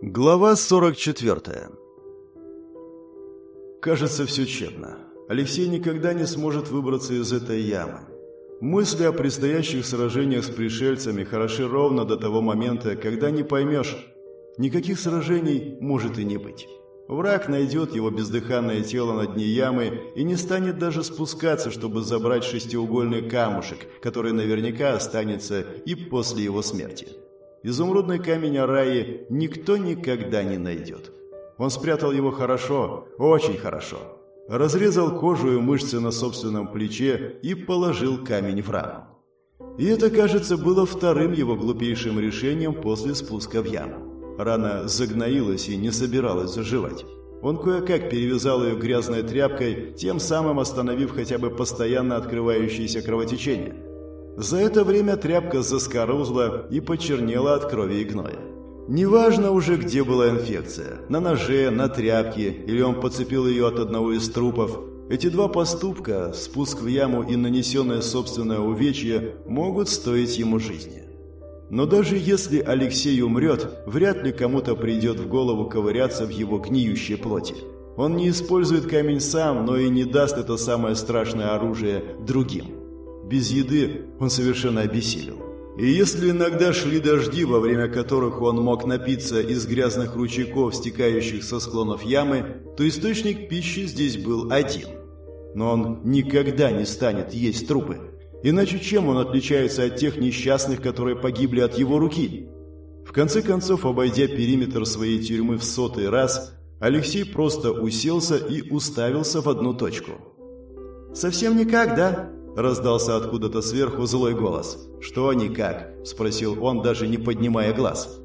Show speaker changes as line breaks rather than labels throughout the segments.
Глава 44 Кажется, все тщетно. Алексей никогда не сможет выбраться из этой ямы. Мысли о предстоящих сражениях с пришельцами хороши ровно до того момента, когда не поймешь, никаких сражений может и не быть. Враг найдет его бездыханное тело на дне ямы и не станет даже спускаться, чтобы забрать шестиугольный камушек, который наверняка останется и после его смерти. Изумрудный камень Араи никто никогда не найдет. Он спрятал его хорошо, очень хорошо. Разрезал кожу и мышцы на собственном плече и положил камень в рану. И это, кажется, было вторым его глупейшим решением после спуска в яму. Рана загноилась и не собиралась заживать. Он кое-как перевязал ее грязной тряпкой, тем самым остановив хотя бы постоянно открывающееся кровотечение. За это время тряпка заскорузла и почернела от крови и гноя. Неважно уже, где была инфекция – на ноже, на тряпке, или он подцепил ее от одного из трупов. Эти два поступка – спуск в яму и нанесенное собственное увечье – могут стоить ему жизни. Но даже если Алексей умрет, вряд ли кому-то придет в голову ковыряться в его гниющей плоти. Он не использует камень сам, но и не даст это самое страшное оружие другим. Без еды он совершенно обессилел. И если иногда шли дожди, во время которых он мог напиться из грязных ручейков, стекающих со склонов ямы, то источник пищи здесь был один. Но он никогда не станет есть трупы. Иначе чем он отличается от тех несчастных, которые погибли от его руки? В конце концов, обойдя периметр своей тюрьмы в сотый раз, Алексей просто уселся и уставился в одну точку. «Совсем никак, да?» – раздался откуда-то сверху злой голос. «Что никак?» – спросил он, даже не поднимая глаз.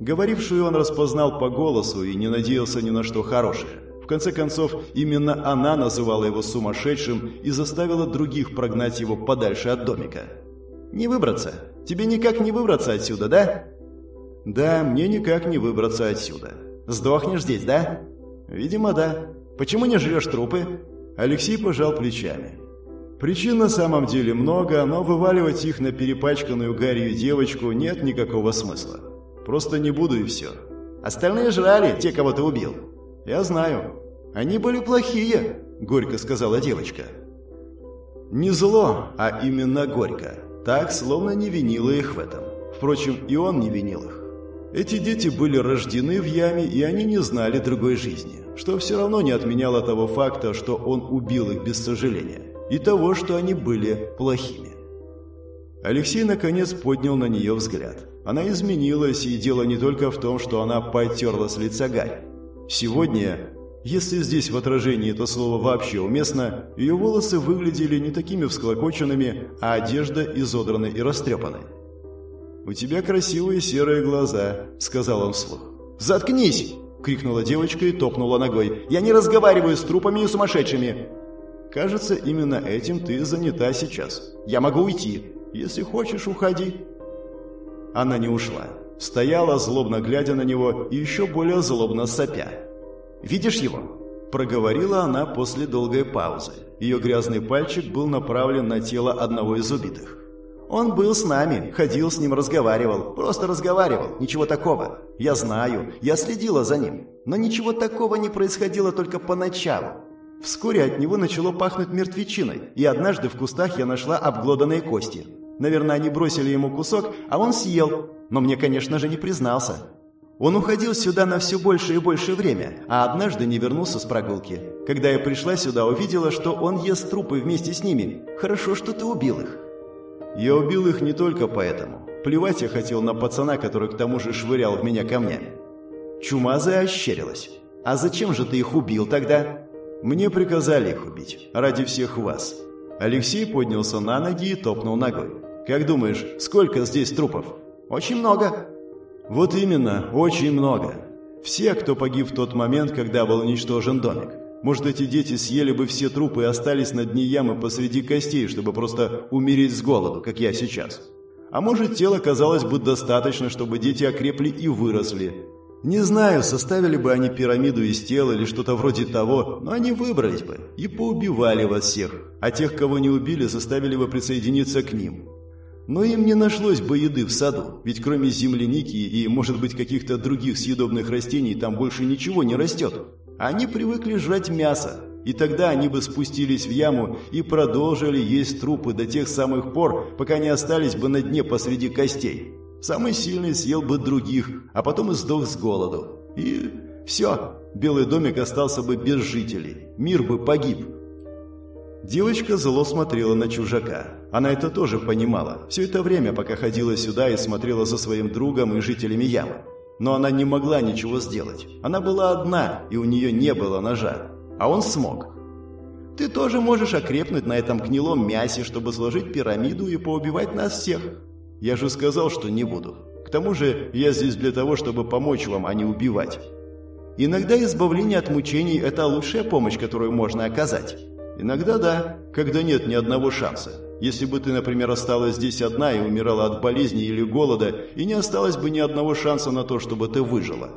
Говорившую он распознал по голосу и не надеялся ни на что хорошее. В конце концов, именно она называла его сумасшедшим и заставила других прогнать его подальше от домика. «Не выбраться? Тебе никак не выбраться отсюда, да?» «Да, мне никак не выбраться отсюда. Сдохнешь здесь, да?» «Видимо, да. Почему не жрешь трупы?» Алексей пожал плечами. Причин на самом деле много, но вываливать их на перепачканную гарью девочку нет никакого смысла. Просто не буду и все. Остальные жрали, те, кого ты убил. «Я знаю. Они были плохие», — горько сказала девочка. Не зло, а именно горько. Так, словно не винила их в этом. Впрочем, и он не винил их. Эти дети были рождены в яме, и они не знали другой жизни, что все равно не отменяло того факта, что он убил их без сожаления, и того, что они были плохими. Алексей наконец поднял на нее взгляд. Она изменилась, и дело не только в том, что она потерла с лица гарь. Сегодня, если здесь в отражении это слово вообще уместно, ее волосы выглядели не такими всклокоченными, а одежда изодранной и растрепанной. «У тебя красивые серые глаза», — сказал он вслух. «Заткнись!» — крикнула девочка и топнула ногой. «Я не разговариваю с трупами и сумасшедшими!» «Кажется, именно этим ты занята сейчас. Я могу уйти. Если хочешь, уходи». Она не ушла. Стояла, злобно глядя на него, и еще более злобно сопя. «Видишь его?» – проговорила она после долгой паузы. Ее грязный пальчик был направлен на тело одного из убитых. «Он был с нами, ходил с ним, разговаривал. Просто разговаривал, ничего такого. Я знаю, я следила за ним. Но ничего такого не происходило только поначалу. Вскоре от него начало пахнуть мертвечиной, и однажды в кустах я нашла обглоданные кости. Наверное, они бросили ему кусок, а он съел, но мне, конечно же, не признался. Он уходил сюда на все больше и больше время, а однажды не вернулся с прогулки. Когда я пришла сюда, увидела, что он ест трупы вместе с ними. Хорошо, что ты убил их. Я убил их не только поэтому. Плевать я хотел на пацана, который к тому же швырял в меня камнями. Чумазая ощерилась. А зачем же ты их убил тогда? Мне приказали их убить. Ради всех вас. Алексей поднялся на ноги и топнул ногой. Как думаешь, сколько здесь трупов? Очень много. Вот именно, очень много. Все, кто погиб в тот момент, когда был уничтожен домик. Может, эти дети съели бы все трупы и остались на дне ямы посреди костей, чтобы просто умереть с голоду, как я сейчас. А может, тело казалось бы достаточно, чтобы дети окрепли и выросли. Не знаю, составили бы они пирамиду из тела или что-то вроде того, но они выбрались бы и поубивали вас всех, а тех, кого не убили, заставили бы присоединиться к ним. Но им не нашлось бы еды в саду, ведь кроме земляники и, может быть, каких-то других съедобных растений там больше ничего не растет. Они привыкли жрать мясо, и тогда они бы спустились в яму и продолжили есть трупы до тех самых пор, пока не остались бы на дне посреди костей. Самый сильный съел бы других, а потом и сдох с голоду. И все, Белый домик остался бы без жителей, мир бы погиб. Девочка зло смотрела на чужака. Она это тоже понимала. Все это время, пока ходила сюда и смотрела за своим другом и жителями ямы. Но она не могла ничего сделать. Она была одна, и у нее не было ножа. А он смог. Ты тоже можешь окрепнуть на этом гнилом мясе, чтобы сложить пирамиду и поубивать нас всех. Я же сказал, что не буду. К тому же я здесь для того, чтобы помочь вам, а не убивать. Иногда избавление от мучений – это лучшая помощь, которую можно оказать. Иногда да, когда нет ни одного шанса. Если бы ты, например, осталась здесь одна и умирала от болезни или голода, и не осталось бы ни одного шанса на то, чтобы ты выжила.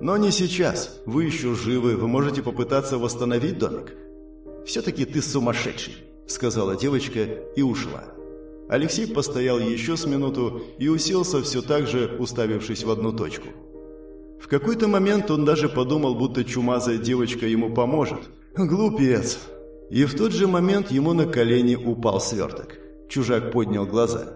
Но не сейчас. Вы еще живы, вы можете попытаться восстановить домик. «Все-таки ты сумасшедший», — сказала девочка и ушла. Алексей постоял еще с минуту и уселся все так же, уставившись в одну точку. В какой-то момент он даже подумал, будто чумазая девочка ему поможет. Глупец! И в тот же момент ему на колени упал сверток. Чужак поднял глаза.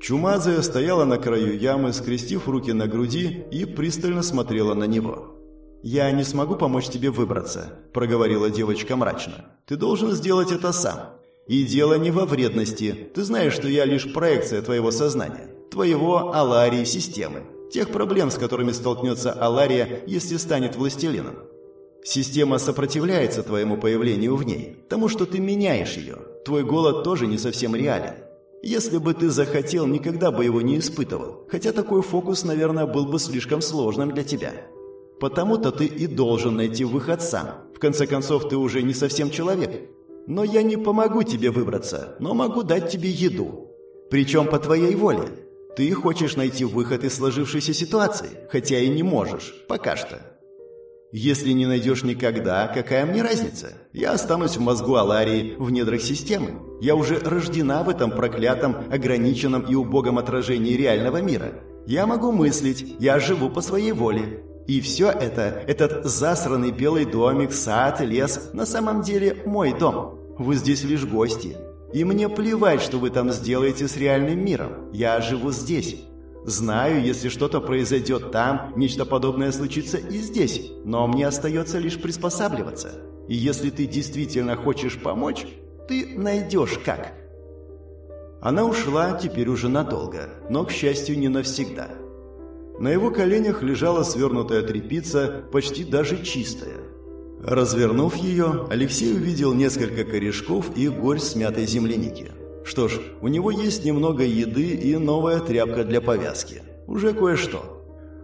Чумазая стояла на краю ямы, скрестив руки на груди и пристально смотрела на него. «Я не смогу помочь тебе выбраться», – проговорила девочка мрачно. «Ты должен сделать это сам. И дело не во вредности. Ты знаешь, что я лишь проекция твоего сознания, твоего Аларии системы, тех проблем, с которыми столкнется Алария, если станет властелином. Система сопротивляется твоему появлению в ней, тому, что ты меняешь ее. Твой голод тоже не совсем реален. Если бы ты захотел, никогда бы его не испытывал, хотя такой фокус, наверное, был бы слишком сложным для тебя. Потому-то ты и должен найти выход сам. В конце концов, ты уже не совсем человек. Но я не помогу тебе выбраться, но могу дать тебе еду. Причем по твоей воле. Ты хочешь найти выход из сложившейся ситуации, хотя и не можешь, пока что. Если не найдешь никогда, какая мне разница? Я останусь в мозгу Аларии, в недрах системы. Я уже рождена в этом проклятом, ограниченном и убогом отражении реального мира. Я могу мыслить, я живу по своей воле. И все это, этот засранный белый домик, сад, лес, на самом деле мой дом. Вы здесь лишь гости. И мне плевать, что вы там сделаете с реальным миром. Я живу здесь. Знаю, если что-то произойдет там, нечто подобное случится и здесь, но мне остается лишь приспосабливаться. И если ты действительно хочешь помочь, ты найдешь как. Она ушла теперь уже надолго, но, к счастью, не навсегда. На его коленях лежала свернутая тряпица, почти даже чистая. Развернув ее, Алексей увидел несколько корешков и горсть смятой земляники. Что ж, у него есть немного еды и новая тряпка для повязки. Уже кое-что.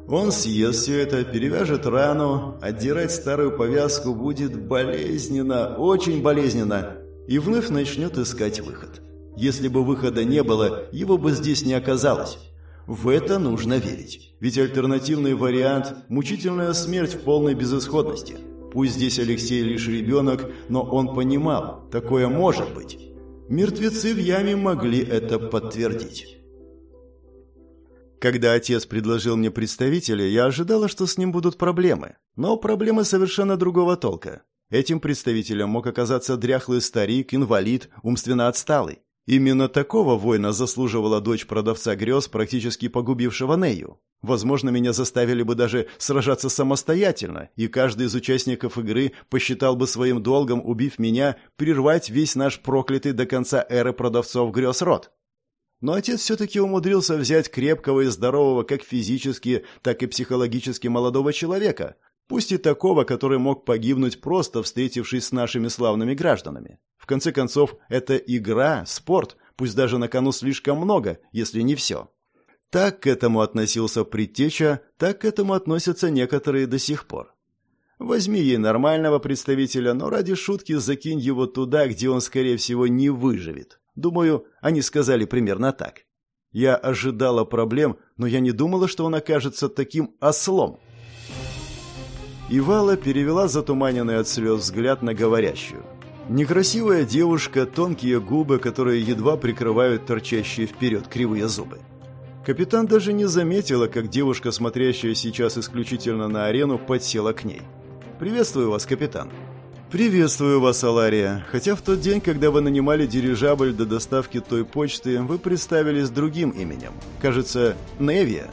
Он съест все это, перевяжет рану, отдирать старую повязку будет болезненно, очень болезненно, и вновь начнет искать выход. Если бы выхода не было, его бы здесь не оказалось. В это нужно верить. Ведь альтернативный вариант – мучительная смерть в полной безысходности. Пусть здесь Алексей лишь ребенок, но он понимал, такое может быть. Мертвецы в яме могли это подтвердить. Когда отец предложил мне представителя, я ожидала, что с ним будут проблемы. Но проблемы совершенно другого толка. Этим представителем мог оказаться дряхлый старик, инвалид, умственно отсталый. Именно такого воина заслуживала дочь продавца грез, практически погубившего Нею. Возможно, меня заставили бы даже сражаться самостоятельно, и каждый из участников игры посчитал бы своим долгом, убив меня, прервать весь наш проклятый до конца эры продавцов грез род. Но отец все-таки умудрился взять крепкого и здорового как физически, так и психологически молодого человека, пусть и такого, который мог погибнуть просто встретившись с нашими славными гражданами. В конце концов, это игра, спорт, пусть даже на кону слишком много, если не все. Так к этому относился предтеча, так к этому относятся некоторые до сих пор. Возьми ей нормального представителя, но ради шутки закинь его туда, где он, скорее всего, не выживет. Думаю, они сказали примерно так. Я ожидала проблем, но я не думала, что он окажется таким ослом. Ивала перевела затуманенный от слез взгляд на говорящую. Некрасивая девушка, тонкие губы, которые едва прикрывают торчащие вперед кривые зубы. Капитан даже не заметила, как девушка, смотрящая сейчас исключительно на арену, подсела к ней. «Приветствую вас, капитан». «Приветствую вас, Алария. Хотя в тот день, когда вы нанимали дирижабль до доставки той почты, вы представились другим именем. Кажется, Невия».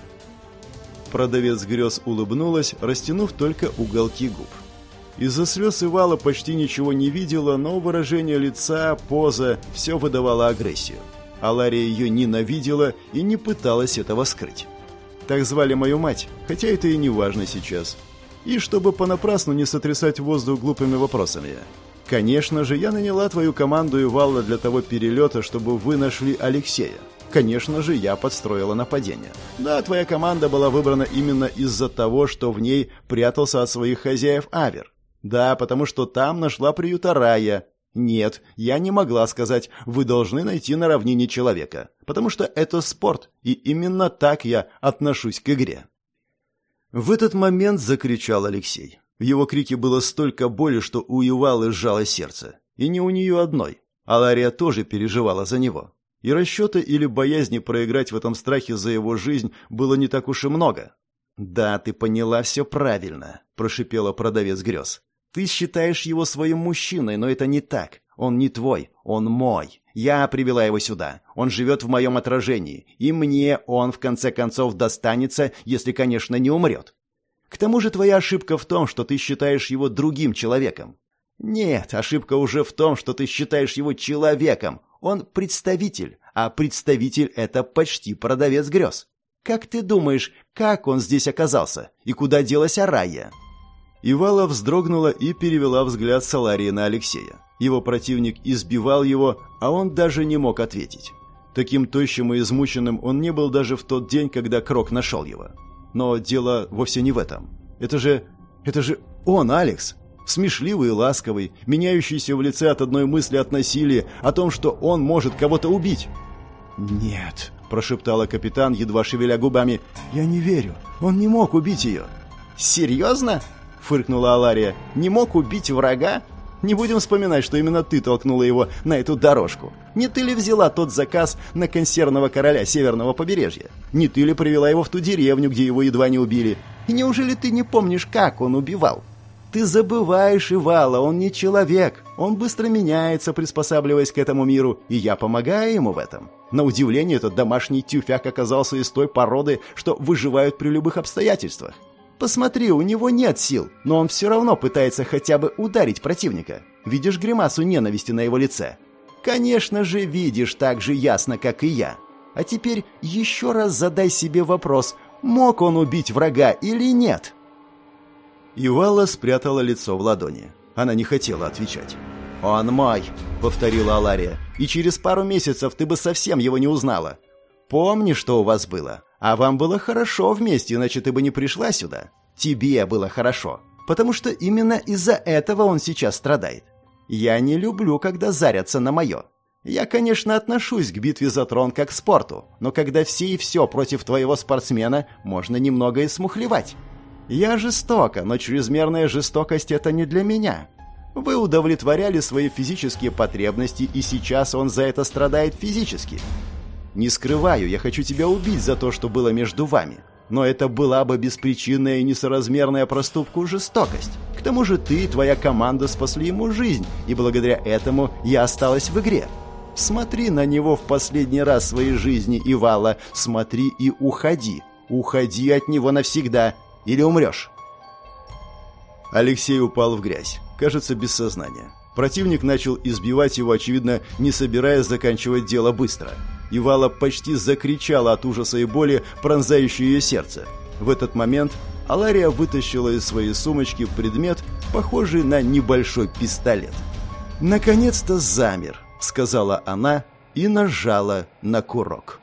Продавец грез улыбнулась, растянув только уголки губ. Из-за слез Ивала почти ничего не видела, но выражение лица, поза – все выдавало агрессию. Алария ее ненавидела и не пыталась этого скрыть. Так звали мою мать, хотя это и не важно сейчас. И чтобы понапрасну не сотрясать воздух глупыми вопросами. Конечно же, я наняла твою команду Ивала для того перелета, чтобы вы нашли Алексея. Конечно же, я подстроила нападение. Да, твоя команда была выбрана именно из-за того, что в ней прятался от своих хозяев Авер. Да, потому что там нашла приюта Рая, нет, я не могла сказать «вы должны найти на равнине человека», потому что это спорт, и именно так я отношусь к игре. В этот момент закричал Алексей. В его крике было столько боли, что у Ювалы сжало сердце. И не у нее одной. Алария тоже переживала за него. И расчета или боязни проиграть в этом страхе за его жизнь было не так уж и много. «Да, ты поняла все правильно», – прошипела продавец грез. Ты считаешь его своим мужчиной, но это не так. Он не твой, он мой. Я привела его сюда. Он живет в моем отражении. И мне он, в конце концов, достанется, если, конечно, не умрет. К тому же твоя ошибка в том, что ты считаешь его другим человеком. Нет, ошибка уже в том, что ты считаешь его человеком. Он представитель, а представитель — это почти продавец грез. Как ты думаешь, как он здесь оказался? И куда делась Арая?» Ивала вздрогнула и перевела взгляд Саларии на Алексея. Его противник избивал его, а он даже не мог ответить. Таким тощим и измученным он не был даже в тот день, когда Крок нашел его. Но дело вовсе не в этом. Это же... это же он, Алекс. Смешливый и ласковый, меняющийся в лице от одной мысли от насилия, о том, что он может кого-то убить. «Нет», – прошептала капитан, едва шевеля губами, – «я не верю. Он не мог убить ее». «Серьезно?» — фыркнула Алария. «Не мог убить врага? Не будем вспоминать, что именно ты толкнула его на эту дорожку. Не ты ли взяла тот заказ на консервного короля северного побережья? Не ты ли привела его в ту деревню, где его едва не убили? И неужели ты не помнишь, как он убивал? Ты забываешь, Ивала, он не человек. Он быстро меняется, приспосабливаясь к этому миру, и я помогаю ему в этом. На удивление, этот домашний тюфяк оказался из той породы, что выживают при любых обстоятельствах. Посмотри, у него нет сил, но он все равно пытается хотя бы ударить противника. Видишь гримасу ненависти на его лице? Конечно же, видишь так же ясно, как и я. А теперь еще раз задай себе вопрос, мог он убить врага или нет? Ивала спрятала лицо в ладони. Она не хотела отвечать. «Он мой», — повторила Алария, — «и через пару месяцев ты бы совсем его не узнала. Помни, что у вас было. А вам было хорошо вместе, иначе ты бы не пришла сюда. Тебе было хорошо. Потому что именно из-за этого он сейчас страдает. Я не люблю, когда зарятся на мое. Я, конечно, отношусь к битве за трон как к спорту, но когда все и все против твоего спортсмена, можно немного и смухлевать. Я жестока, но чрезмерная жестокость — это не для меня. Вы удовлетворяли свои физические потребности, и сейчас он за это страдает физически. Не скрываю, я хочу тебя убить за то, что было между вами. Но это была бы беспричинная и несоразмерная проступку жестокость. К тому же ты и твоя команда спасли ему жизнь, и благодаря этому я осталась в игре. Смотри на него в последний раз в своей жизни, Ивала. Смотри и уходи. Уходи от него навсегда, или умрешь. Алексей упал в грязь, кажется, без сознания. Противник начал избивать его, очевидно, не собираясь заканчивать дело быстро. Ивала почти закричала от ужаса и боли, пронзающей ее сердце. В этот момент Алария вытащила из своей сумочки предмет, похожий на небольшой пистолет. «Наконец-то замер», — сказала она и нажала на курок.